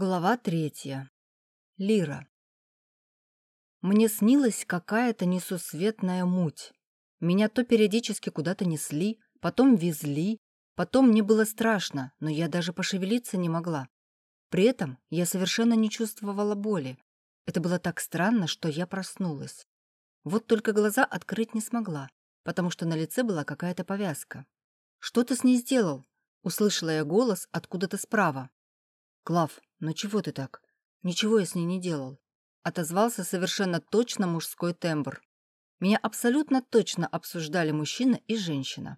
Глава третья. Лира. Мне снилась какая-то несусветная муть. Меня то периодически куда-то несли, потом везли, потом мне было страшно, но я даже пошевелиться не могла. При этом я совершенно не чувствовала боли. Это было так странно, что я проснулась. Вот только глаза открыть не смогла, потому что на лице была какая-то повязка. «Что ты с ней сделал?» — услышала я голос откуда-то справа. «Клав, ну чего ты так? Ничего я с ней не делал». Отозвался совершенно точно мужской тембр. Меня абсолютно точно обсуждали мужчина и женщина.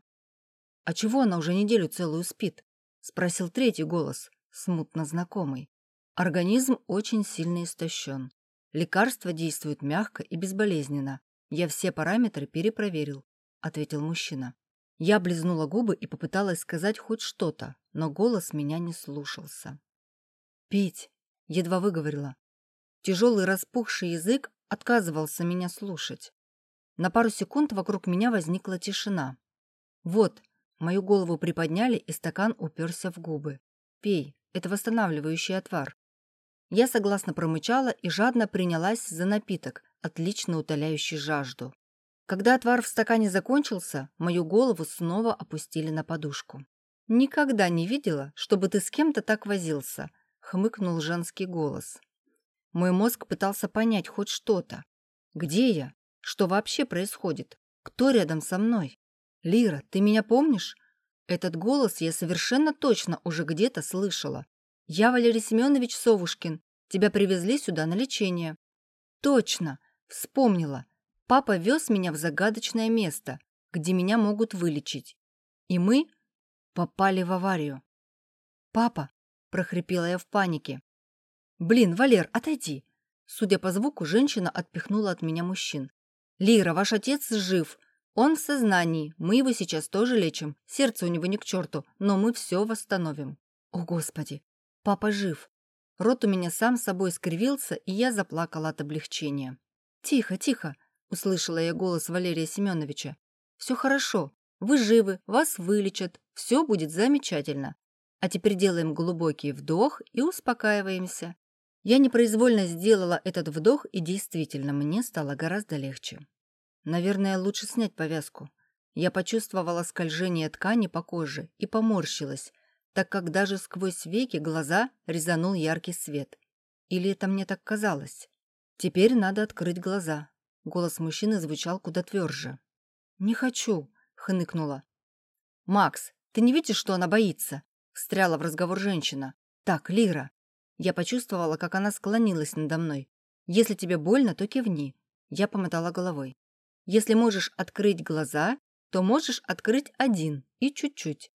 «А чего она уже неделю целую спит?» — спросил третий голос, смутно знакомый. Организм очень сильно истощен. Лекарство действует мягко и безболезненно. Я все параметры перепроверил, — ответил мужчина. Я облизнула губы и попыталась сказать хоть что-то, но голос меня не слушался. «Пить!» — едва выговорила. Тяжелый распухший язык отказывался меня слушать. На пару секунд вокруг меня возникла тишина. «Вот!» — мою голову приподняли, и стакан уперся в губы. «Пей, это восстанавливающий отвар». Я согласно промычала и жадно принялась за напиток, отлично утоляющий жажду. Когда отвар в стакане закончился, мою голову снова опустили на подушку. «Никогда не видела, чтобы ты с кем-то так возился», хмыкнул женский голос. Мой мозг пытался понять хоть что-то. Где я? Что вообще происходит? Кто рядом со мной? Лира, ты меня помнишь? Этот голос я совершенно точно уже где-то слышала. Я Валерий Семенович Совушкин. Тебя привезли сюда на лечение. Точно, вспомнила. Папа вез меня в загадочное место, где меня могут вылечить. И мы попали в аварию. Папа, – прохрипела я в панике. «Блин, Валер, отойди!» Судя по звуку, женщина отпихнула от меня мужчин. «Лира, ваш отец жив. Он в сознании. Мы его сейчас тоже лечим. Сердце у него не к черту, но мы все восстановим». «О, Господи! Папа жив!» Рот у меня сам собой скривился, и я заплакала от облегчения. «Тихо, тихо!» – услышала я голос Валерия Семеновича. «Все хорошо. Вы живы, вас вылечат. Все будет замечательно. А теперь делаем глубокий вдох и успокаиваемся. Я непроизвольно сделала этот вдох, и действительно, мне стало гораздо легче. Наверное, лучше снять повязку. Я почувствовала скольжение ткани по коже и поморщилась, так как даже сквозь веки глаза резанул яркий свет. Или это мне так казалось? Теперь надо открыть глаза. Голос мужчины звучал куда тверже. «Не хочу», — хныкнула. «Макс, ты не видишь, что она боится?» Встряла в разговор женщина. «Так, Лира». Я почувствовала, как она склонилась надо мной. «Если тебе больно, то кивни». Я помотала головой. «Если можешь открыть глаза, то можешь открыть один и чуть-чуть».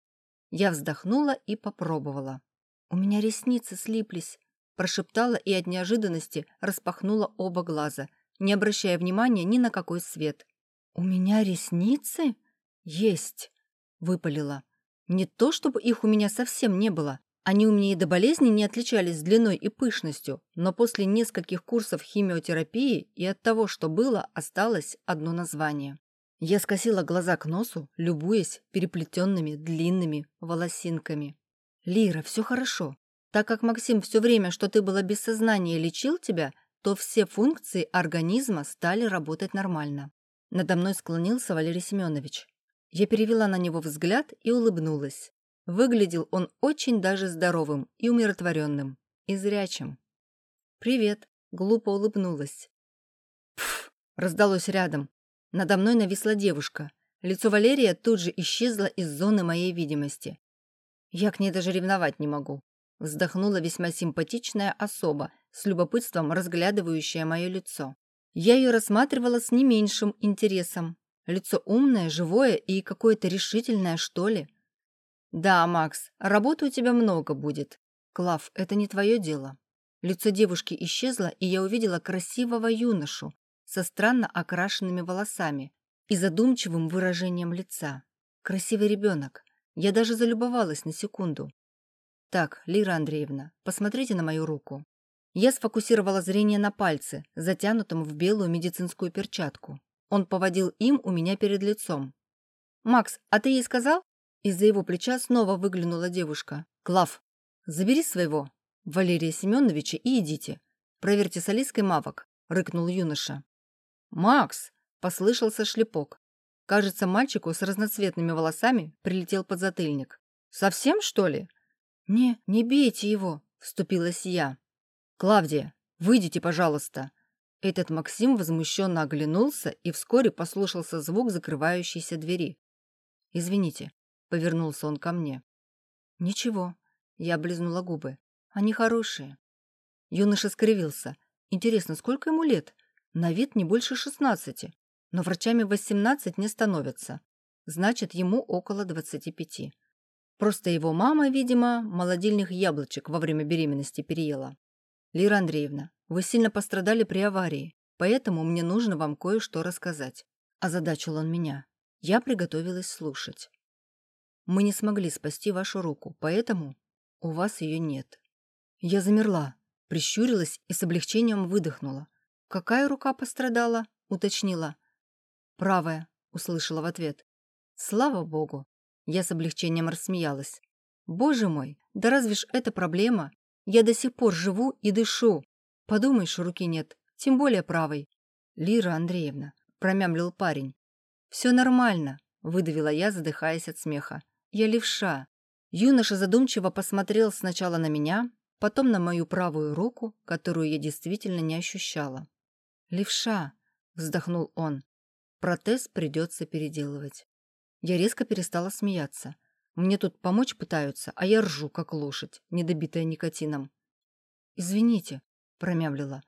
Я вздохнула и попробовала. «У меня ресницы слиплись», прошептала и от неожиданности распахнула оба глаза, не обращая внимания ни на какой свет. «У меня ресницы?» «Есть», — выпалила. Не то, чтобы их у меня совсем не было. Они у меня и до болезни не отличались длиной и пышностью, но после нескольких курсов химиотерапии и от того, что было, осталось одно название. Я скосила глаза к носу, любуясь переплетенными длинными волосинками. «Лира, все хорошо. Так как Максим все время, что ты была без сознания, лечил тебя, то все функции организма стали работать нормально». Надо мной склонился Валерий Семенович. Я перевела на него взгляд и улыбнулась. Выглядел он очень даже здоровым и умиротворенным, и зрячим. «Привет», — глупо улыбнулась. «Пф!» — раздалось рядом. Надо мной нависла девушка. Лицо Валерия тут же исчезло из зоны моей видимости. Я к ней даже ревновать не могу. Вздохнула весьма симпатичная особа, с любопытством разглядывающая мое лицо. Я ее рассматривала с не меньшим интересом. Лицо умное, живое и какое-то решительное, что ли. Да, Макс, работы у тебя много будет. Клав, это не твое дело. Лицо девушки исчезло, и я увидела красивого юношу со странно окрашенными волосами и задумчивым выражением лица. Красивый ребенок. Я даже залюбовалась на секунду. Так, Лира Андреевна, посмотрите на мою руку. Я сфокусировала зрение на пальце, затянутом в белую медицинскую перчатку. Он поводил им у меня перед лицом. «Макс, а ты ей сказал?» Из-за его плеча снова выглянула девушка. «Клав, забери своего!» Валерия Семеновича и идите. Проверьте с Алиской мавок», — рыкнул юноша. «Макс!» — послышался шлепок. Кажется, мальчику с разноцветными волосами прилетел подзатыльник. «Совсем, что ли?» «Не, не бейте его», — вступилась я. «Клавдия, выйдите, пожалуйста». Этот Максим возмущенно оглянулся, и вскоре послушался звук закрывающейся двери. «Извините», — повернулся он ко мне. «Ничего», — я облизнула губы. «Они хорошие». Юноша скривился. «Интересно, сколько ему лет? На вид не больше шестнадцати, но врачами восемнадцать не становятся. Значит, ему около двадцати пяти. Просто его мама, видимо, молодильных яблочек во время беременности переела. Лира Андреевна, вы сильно пострадали при аварии, поэтому мне нужно вам кое-что рассказать. Озадачил он меня. Я приготовилась слушать. Мы не смогли спасти вашу руку, поэтому у вас ее нет. Я замерла, прищурилась и с облегчением выдохнула. «Какая рука пострадала?» — уточнила. «Правая», — услышала в ответ. «Слава богу!» Я с облегчением рассмеялась. «Боже мой, да разве ж это проблема? Я до сих пор живу и дышу. Подумаешь, руки нет, тем более правой». «Лира Андреевна», — промямлил парень. «Все нормально», — выдавила я, задыхаясь от смеха. «Я левша». Юноша задумчиво посмотрел сначала на меня, потом на мою правую руку, которую я действительно не ощущала. «Левша», — вздохнул он, — «протез придется переделывать». Я резко перестала смеяться. Мне тут помочь пытаются, а я ржу, как лошадь, недобитая никотином. «Извините», — промямлила.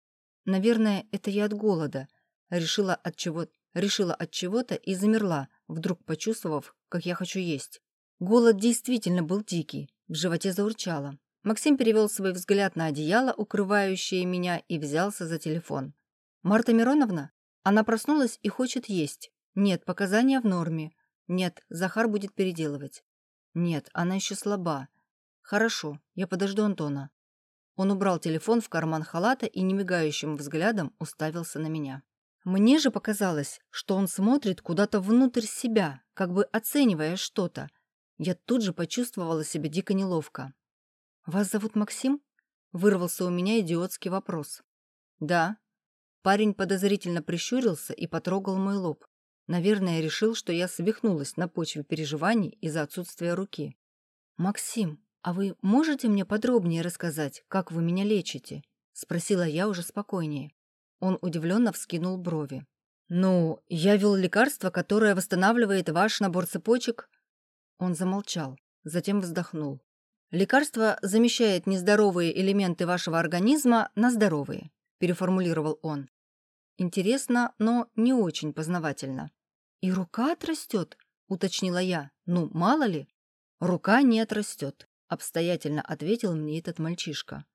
«Наверное, это я от голода». Решила от чего решила от чего-то и замерла, вдруг почувствовав, как я хочу есть. Голод действительно был дикий, в животе заурчало. Максим перевел свой взгляд на одеяло, укрывающее меня, и взялся за телефон. «Марта Мироновна? Она проснулась и хочет есть. Нет, показания в норме. Нет, Захар будет переделывать. Нет, она еще слаба. Хорошо, я подожду Антона. Он убрал телефон в карман халата и немигающим взглядом уставился на меня. Мне же показалось, что он смотрит куда-то внутрь себя, как бы оценивая что-то. Я тут же почувствовала себя дико неловко. «Вас зовут Максим?» – вырвался у меня идиотский вопрос. «Да». Парень подозрительно прищурился и потрогал мой лоб. Наверное, решил, что я свихнулась на почве переживаний из-за отсутствия руки. «Максим, а вы можете мне подробнее рассказать, как вы меня лечите?» — спросила я уже спокойнее. Он удивленно вскинул брови. «Ну, я вел лекарство, которое восстанавливает ваш набор цепочек». Он замолчал, затем вздохнул. «Лекарство замещает нездоровые элементы вашего организма на здоровые», — переформулировал он. Интересно, но не очень познавательно. «И рука отрастет?» — уточнила я. «Ну, мало ли?» «Рука не отрастет», — обстоятельно ответил мне этот мальчишка.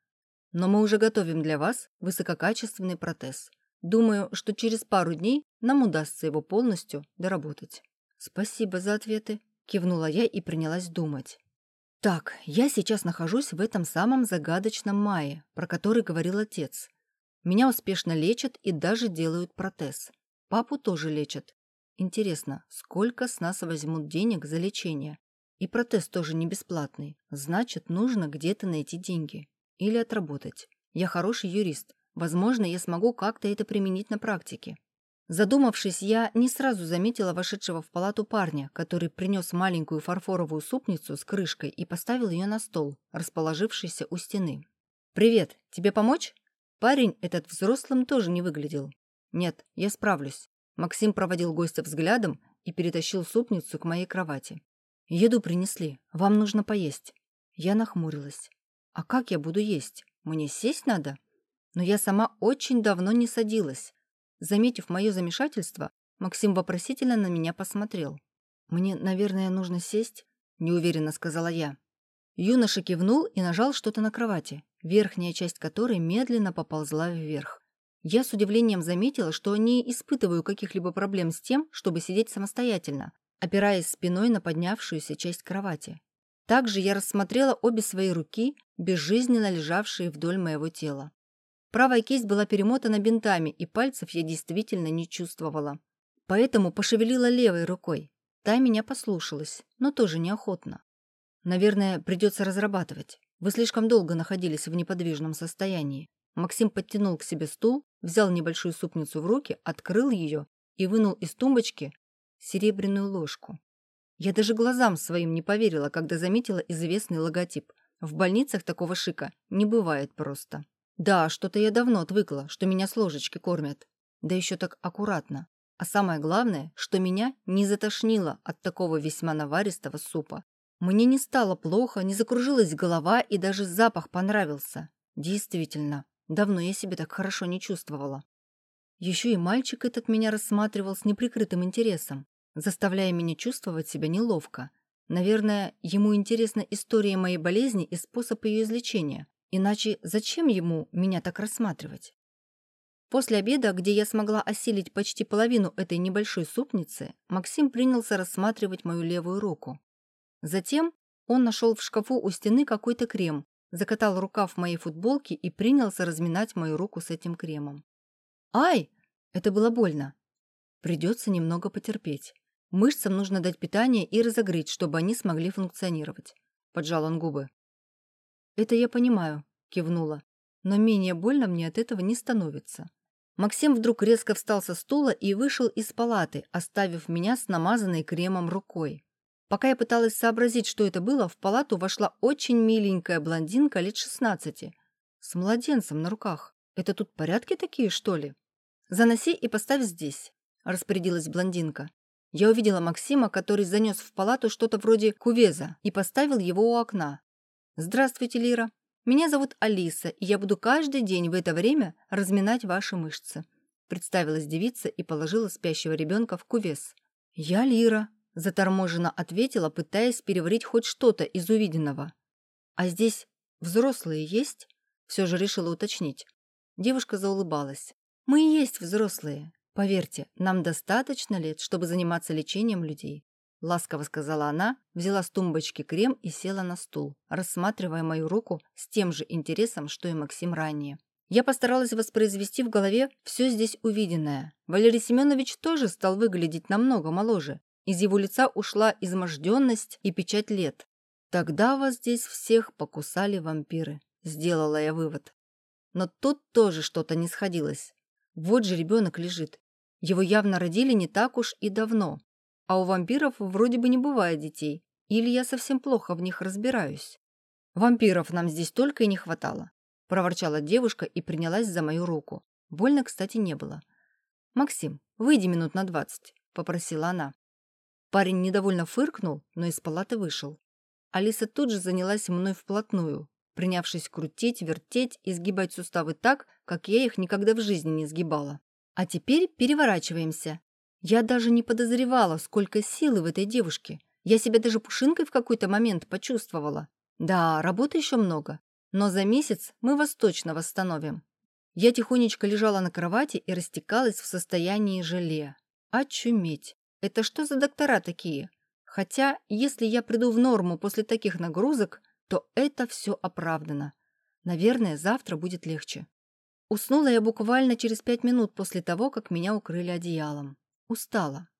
«Но мы уже готовим для вас высококачественный протез. Думаю, что через пару дней нам удастся его полностью доработать». «Спасибо за ответы», — кивнула я и принялась думать. «Так, я сейчас нахожусь в этом самом загадочном мае, про который говорил отец. Меня успешно лечат и даже делают протез. Папу тоже лечат, Интересно, сколько с нас возьмут денег за лечение? И протез тоже не бесплатный. Значит, нужно где-то найти деньги. Или отработать. Я хороший юрист. Возможно, я смогу как-то это применить на практике. Задумавшись, я не сразу заметила вошедшего в палату парня, который принес маленькую фарфоровую супницу с крышкой и поставил ее на стол, расположившийся у стены. «Привет, тебе помочь?» Парень этот взрослым тоже не выглядел. «Нет, я справлюсь. Максим проводил гостя взглядом и перетащил супницу к моей кровати. «Еду принесли. Вам нужно поесть». Я нахмурилась. «А как я буду есть? Мне сесть надо?» Но я сама очень давно не садилась. Заметив мое замешательство, Максим вопросительно на меня посмотрел. «Мне, наверное, нужно сесть?» – неуверенно сказала я. Юноша кивнул и нажал что-то на кровати, верхняя часть которой медленно поползла вверх. Я с удивлением заметила, что не испытываю каких-либо проблем с тем, чтобы сидеть самостоятельно, опираясь спиной на поднявшуюся часть кровати. Также я рассмотрела обе свои руки, безжизненно лежавшие вдоль моего тела. Правая кисть была перемотана бинтами, и пальцев я действительно не чувствовала. Поэтому пошевелила левой рукой. Та меня послушалась, но тоже неохотно. Наверное, придется разрабатывать. Вы слишком долго находились в неподвижном состоянии. Максим подтянул к себе стул, взял небольшую супницу в руки, открыл ее и вынул из тумбочки серебряную ложку. Я даже глазам своим не поверила, когда заметила известный логотип. В больницах такого шика не бывает просто. Да, что-то я давно отвыкла, что меня с ложечки кормят. Да еще так аккуратно. А самое главное, что меня не затошнило от такого весьма наваристого супа. Мне не стало плохо, не закружилась голова и даже запах понравился. Действительно, давно я себя так хорошо не чувствовала. Еще и мальчик этот меня рассматривал с неприкрытым интересом, заставляя меня чувствовать себя неловко. Наверное, ему интересна история моей болезни и способ ее излечения. Иначе зачем ему меня так рассматривать? После обеда, где я смогла осилить почти половину этой небольшой супницы, Максим принялся рассматривать мою левую руку. Затем он нашел в шкафу у стены какой-то крем, закатал рукав моей футболки и принялся разминать мою руку с этим кремом. «Ай!» Это было больно. Придется немного потерпеть. Мышцам нужно дать питание и разогреть, чтобы они смогли функционировать. Поджал он губы. «Это я понимаю», — кивнула. «Но менее больно мне от этого не становится». Максим вдруг резко встал со стула и вышел из палаты, оставив меня с намазанной кремом рукой. Пока я пыталась сообразить, что это было, в палату вошла очень миленькая блондинка лет шестнадцати. С младенцем на руках. Это тут порядки такие, что ли? «Заноси и поставь здесь», — распорядилась блондинка. Я увидела Максима, который занес в палату что-то вроде кувеза и поставил его у окна. «Здравствуйте, Лира. Меня зовут Алиса, и я буду каждый день в это время разминать ваши мышцы», представилась девица и положила спящего ребенка в кувез. «Я Лира», — заторможенно ответила, пытаясь переварить хоть что-то из увиденного. «А здесь взрослые есть?» — все же решила уточнить. Девушка заулыбалась. «Мы и есть взрослые. Поверьте, нам достаточно лет, чтобы заниматься лечением людей. Ласково сказала она, взяла с тумбочки крем и села на стул, рассматривая мою руку с тем же интересом, что и Максим ранее. Я постаралась воспроизвести в голове все здесь увиденное. Валерий Семенович тоже стал выглядеть намного моложе. Из его лица ушла изможденность и печать лет. Тогда вас здесь всех покусали вампиры, сделала я вывод. Но тут тоже что-то не сходилось. Вот же ребенок лежит. Его явно родили не так уж и давно. А у вампиров вроде бы не бывает детей. Или я совсем плохо в них разбираюсь. Вампиров нам здесь только и не хватало. Проворчала девушка и принялась за мою руку. Больно, кстати, не было. «Максим, выйди минут на двадцать», — попросила она. Парень недовольно фыркнул, но из палаты вышел. Алиса тут же занялась мной вплотную, принявшись крутить, вертеть и сгибать суставы так, как я их никогда в жизни не сгибала. А теперь переворачиваемся. Я даже не подозревала, сколько силы в этой девушке. Я себя даже пушинкой в какой-то момент почувствовала. Да, работы еще много, но за месяц мы вас точно восстановим. Я тихонечко лежала на кровати и растекалась в состоянии желе. Очуметь! Это что за доктора такие? Хотя, если я приду в норму после таких нагрузок, то это все оправдано. Наверное, завтра будет легче. Уснула я буквально через пять минут после того, как меня укрыли одеялом. Устала.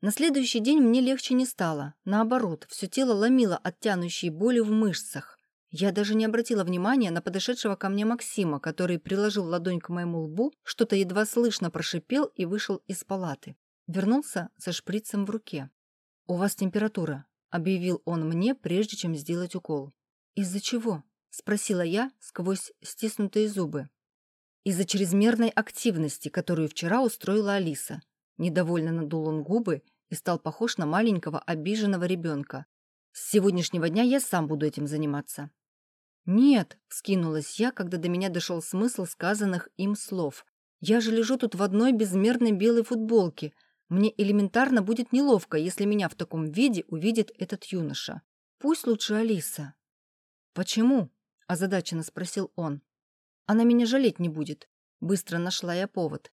На следующий день мне легче не стало. Наоборот, все тело ломило от тянущей боли в мышцах. Я даже не обратила внимания на подошедшего ко мне Максима, который приложил ладонь к моему лбу, что-то едва слышно прошипел и вышел из палаты. Вернулся со шприцем в руке. «У вас температура», — объявил он мне, прежде чем сделать укол. «Из-за чего?» — спросила я сквозь стиснутые зубы. «Из-за чрезмерной активности, которую вчера устроила Алиса. Недовольно надул он губы и стал похож на маленького обиженного ребенка. «С сегодняшнего дня я сам буду этим заниматься». «Нет», — вскинулась я, когда до меня дошел смысл сказанных им слов. «Я же лежу тут в одной безмерной белой футболке. Мне элементарно будет неловко, если меня в таком виде увидит этот юноша. Пусть лучше Алиса». «Почему?» – озадаченно спросил он. «Она меня жалеть не будет». Быстро нашла я повод.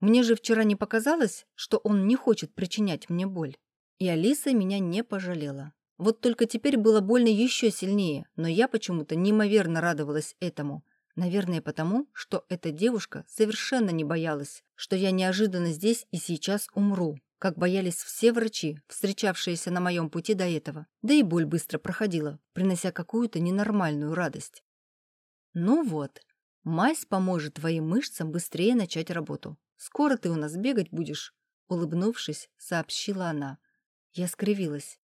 Мне же вчера не показалось, что он не хочет причинять мне боль. И Алиса меня не пожалела. Вот только теперь было больно еще сильнее, но я почему-то неимоверно радовалась этому. Наверное, потому, что эта девушка совершенно не боялась, что я неожиданно здесь и сейчас умру. Как боялись все врачи, встречавшиеся на моем пути до этого. Да и боль быстро проходила, принося какую-то ненормальную радость. Ну вот, мазь поможет твоим мышцам быстрее начать работу. Скоро ты у нас бегать будешь, улыбнувшись, сообщила она. Я скривилась.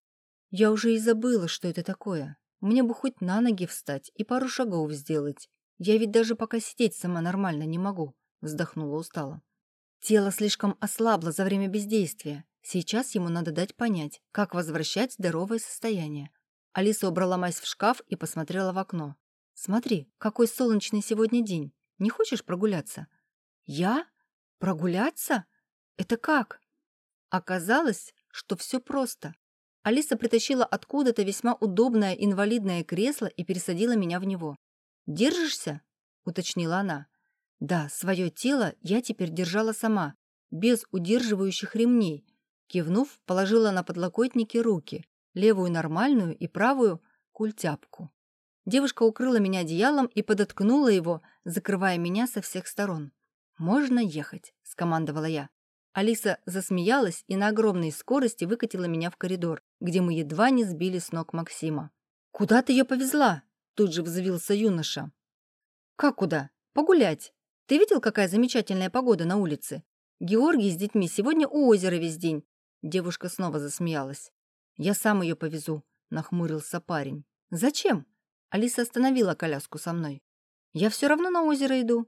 Я уже и забыла, что это такое. Мне бы хоть на ноги встать и пару шагов сделать. Я ведь даже пока сидеть сама нормально не могу, вздохнула устало. Тело слишком ослабло за время бездействия. Сейчас ему надо дать понять, как возвращать здоровое состояние. Алиса убрала мазь в шкаф и посмотрела в окно. «Смотри, какой солнечный сегодня день. Не хочешь прогуляться?» «Я? Прогуляться? Это как?» Оказалось, что все просто. Алиса притащила откуда-то весьма удобное инвалидное кресло и пересадила меня в него. «Держишься?» — уточнила она. Да, свое тело я теперь держала сама, без удерживающих ремней. Кивнув, положила на подлокотники руки, левую нормальную и правую — культяпку. Девушка укрыла меня одеялом и подоткнула его, закрывая меня со всех сторон. «Можно ехать», — скомандовала я. Алиса засмеялась и на огромной скорости выкатила меня в коридор, где мы едва не сбили с ног Максима. «Куда ты ее повезла?» — тут же взвился юноша. «Как куда? Погулять. Ты видел, какая замечательная погода на улице? Георгий с детьми сегодня у озера весь день». Девушка снова засмеялась. «Я сам ее повезу», — нахмурился парень. «Зачем?» Алиса остановила коляску со мной. «Я все равно на озеро иду».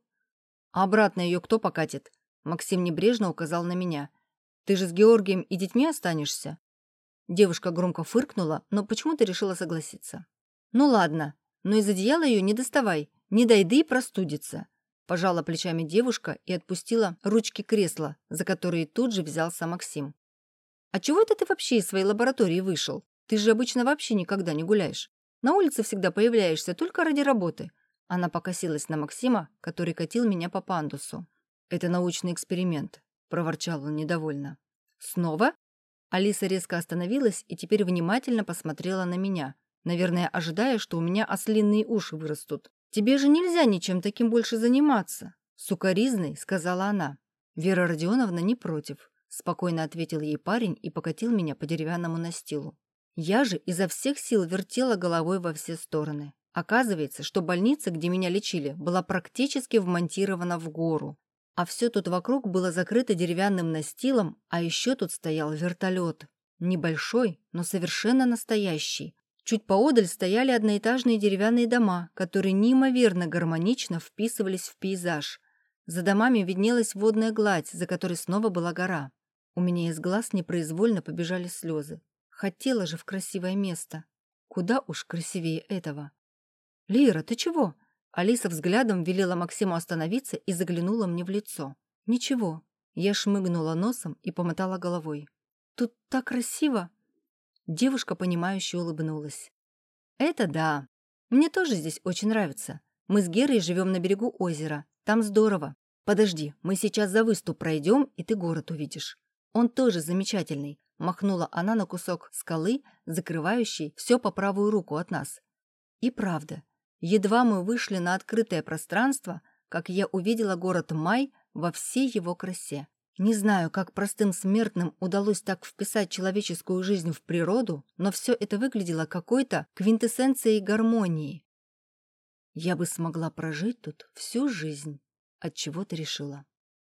«А обратно ее кто покатит?» Максим небрежно указал на меня. «Ты же с Георгием и детьми останешься?» Девушка громко фыркнула, но почему-то решила согласиться. «Ну ладно, но из одеяла ее не доставай, не дай да и простудится. Пожала плечами девушка и отпустила ручки кресла, за которые тут же взялся Максим. «А чего это ты вообще из своей лаборатории вышел? Ты же обычно вообще никогда не гуляешь. На улице всегда появляешься только ради работы». Она покосилась на Максима, который катил меня по пандусу. «Это научный эксперимент», — проворчал он недовольно. «Снова?» Алиса резко остановилась и теперь внимательно посмотрела на меня, наверное, ожидая, что у меня ослиные уши вырастут. «Тебе же нельзя ничем таким больше заниматься», — сукоризной сказала она. Вера Родионовна не против, — спокойно ответил ей парень и покатил меня по деревянному настилу. Я же изо всех сил вертела головой во все стороны. Оказывается, что больница, где меня лечили, была практически вмонтирована в гору. А все тут вокруг было закрыто деревянным настилом, а еще тут стоял вертолет. Небольшой, но совершенно настоящий, Чуть поодаль стояли одноэтажные деревянные дома, которые неимоверно гармонично вписывались в пейзаж. За домами виднелась водная гладь, за которой снова была гора. У меня из глаз непроизвольно побежали слезы. Хотела же в красивое место. Куда уж красивее этого. «Лира, ты чего?» Алиса взглядом велела Максиму остановиться и заглянула мне в лицо. «Ничего». Я шмыгнула носом и помотала головой. «Тут так красиво!» Девушка, понимающе улыбнулась. «Это да. Мне тоже здесь очень нравится. Мы с Герой живем на берегу озера. Там здорово. Подожди, мы сейчас за выступ пройдем, и ты город увидишь. Он тоже замечательный», — махнула она на кусок скалы, закрывающий все по правую руку от нас. И правда, едва мы вышли на открытое пространство, как я увидела город Май во всей его красе. Не знаю, как простым смертным удалось так вписать человеческую жизнь в природу, но все это выглядело какой-то квинтэссенцией гармонии. Я бы смогла прожить тут всю жизнь, от чего то решила.